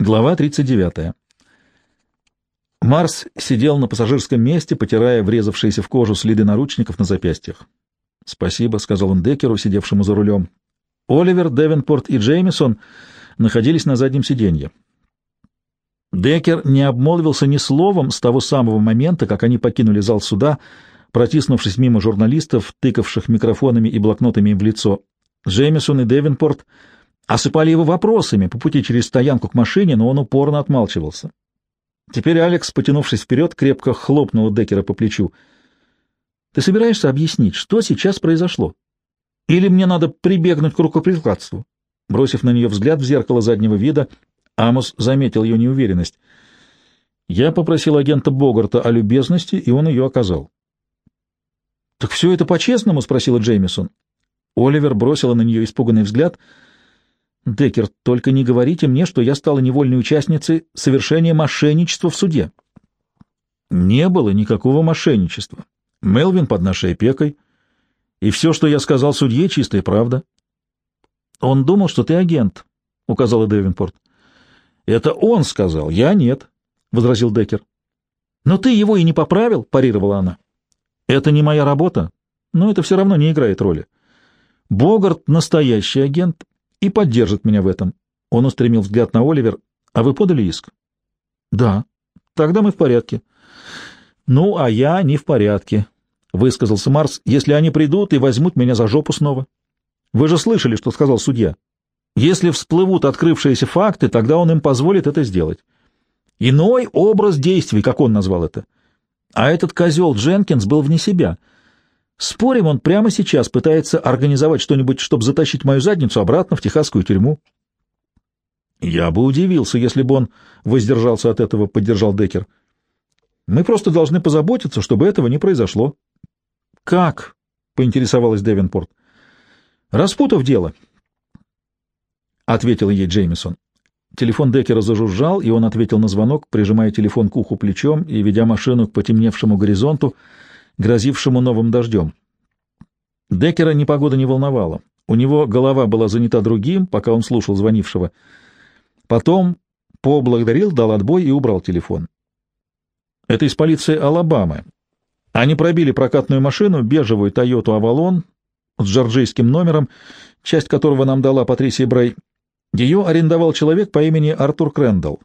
Глава 39. Марс сидел на пассажирском месте, потирая врезавшиеся в кожу следы наручников на запястьях. «Спасибо», — сказал он Деккеру, сидевшему за рулем. Оливер, Девенпорт и Джеймисон находились на заднем сиденье. Деккер не обмолвился ни словом с того самого момента, как они покинули зал суда, протиснувшись мимо журналистов, тыкавших микрофонами и блокнотами им в лицо. Джеймисон и Девенпорт — осыпали его вопросами по пути через стоянку к машине, но он упорно отмалчивался. Теперь Алекс, потянувшись вперед, крепко хлопнул Деккера по плечу. «Ты собираешься объяснить, что сейчас произошло? Или мне надо прибегнуть к рукоприкладству?» Бросив на нее взгляд в зеркало заднего вида, Амос заметил ее неуверенность. Я попросил агента Богарта о любезности, и он ее оказал. «Так все это по-честному?» — спросила Джеймисон. Оливер бросила на нее испуганный взгляд — Декер, только не говорите мне, что я стала невольной участницей совершения мошенничества в суде. Не было никакого мошенничества. Мелвин под нашей опекой, и все, что я сказал судье, чистая правда. Он думал, что ты агент, — указала Девинпорт. Это он сказал, я нет, — возразил Декер. Но ты его и не поправил, — парировала она. Это не моя работа, но это все равно не играет роли. Богарт — настоящий агент, и поддержит меня в этом. Он устремил взгляд на Оливер. А вы подали иск? Да. Тогда мы в порядке. Ну, а я не в порядке, высказался Марс, если они придут и возьмут меня за жопу снова. Вы же слышали, что сказал судья. Если всплывут открывшиеся факты, тогда он им позволит это сделать. Иной образ действий, как он назвал это. А этот козел Дженкинс был вне себя — Спорим, он прямо сейчас пытается организовать что-нибудь, чтобы затащить мою задницу обратно в техасскую тюрьму. Я бы удивился, если бы он воздержался от этого, поддержал Декер. Мы просто должны позаботиться, чтобы этого не произошло. Как? поинтересовалась Девинпорт. Распутав дело, ответил ей Джеймисон. Телефон Декера зажужжал, и он ответил на звонок, прижимая телефон к уху плечом и ведя машину к потемневшему горизонту, грозившему новым дождем. Деккера непогода не волновала. У него голова была занята другим, пока он слушал звонившего. Потом поблагодарил, дал отбой и убрал телефон. Это из полиции Алабамы. Они пробили прокатную машину, бежевую Тойоту Авалон с джорджийским номером, часть которого нам дала Патрисия Брей. Ее арендовал человек по имени Артур Крэндалл.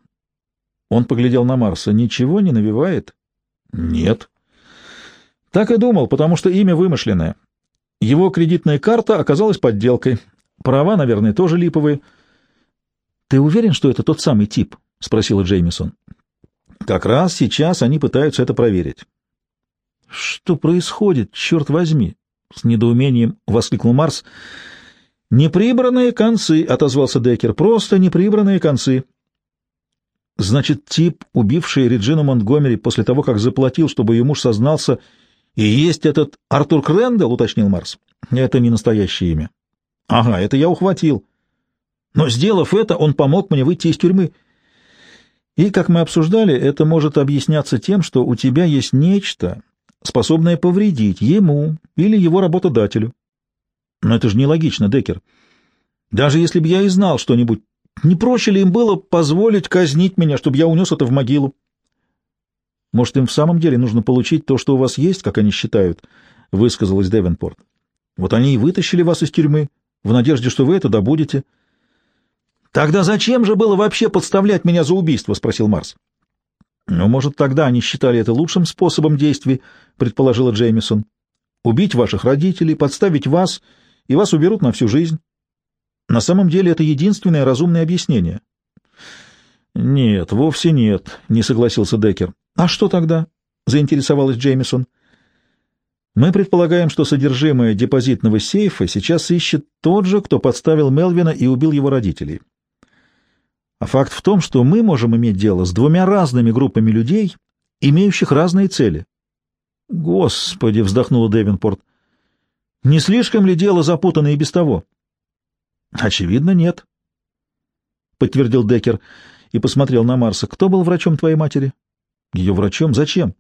Он поглядел на Марса. «Ничего не навевает?» «Нет». Так и думал, потому что имя вымышленное. Его кредитная карта оказалась подделкой. Права, наверное, тоже липовые. — Ты уверен, что это тот самый тип? — спросила Джеймисон. — Как раз сейчас они пытаются это проверить. — Что происходит, черт возьми? — с недоумением воскликнул Марс. — Неприбранные концы, — отозвался Деккер, — просто неприбранные концы. — Значит, тип, убивший Реджину Монтгомери после того, как заплатил, чтобы ее муж сознался «И есть этот Артур Крэндалл», — уточнил Марс. «Это не настоящее имя». «Ага, это я ухватил. Но, сделав это, он помог мне выйти из тюрьмы. И, как мы обсуждали, это может объясняться тем, что у тебя есть нечто, способное повредить ему или его работодателю. Но это же нелогично, Деккер. Даже если бы я и знал что-нибудь, не проще ли им было позволить казнить меня, чтобы я унес это в могилу? Может, им в самом деле нужно получить то, что у вас есть, как они считают, — высказалась Девенпорт. Вот они и вытащили вас из тюрьмы, в надежде, что вы это добудете. — Тогда зачем же было вообще подставлять меня за убийство? — спросил Марс. — Ну, может, тогда они считали это лучшим способом действий, — предположила Джеймисон. — Убить ваших родителей, подставить вас, и вас уберут на всю жизнь. На самом деле это единственное разумное объяснение. — Нет, вовсе нет, — не согласился Деккер. «А что тогда?» — заинтересовалась Джеймисон. «Мы предполагаем, что содержимое депозитного сейфа сейчас ищет тот же, кто подставил Мелвина и убил его родителей. А факт в том, что мы можем иметь дело с двумя разными группами людей, имеющих разные цели». «Господи!» — вздохнула Девинпорт. «Не слишком ли дело запутано и без того?» «Очевидно, нет», — подтвердил Деккер и посмотрел на Марса. «Кто был врачом твоей матери?» Ее врачом? Зачем?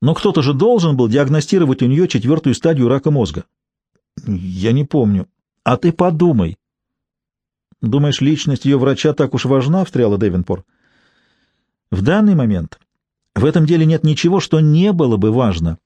Но кто-то же должен был диагностировать у нее четвертую стадию рака мозга. Я не помню. А ты подумай. Думаешь, личность ее врача так уж важна?» — встряла Девинпор. «В данный момент в этом деле нет ничего, что не было бы важно»,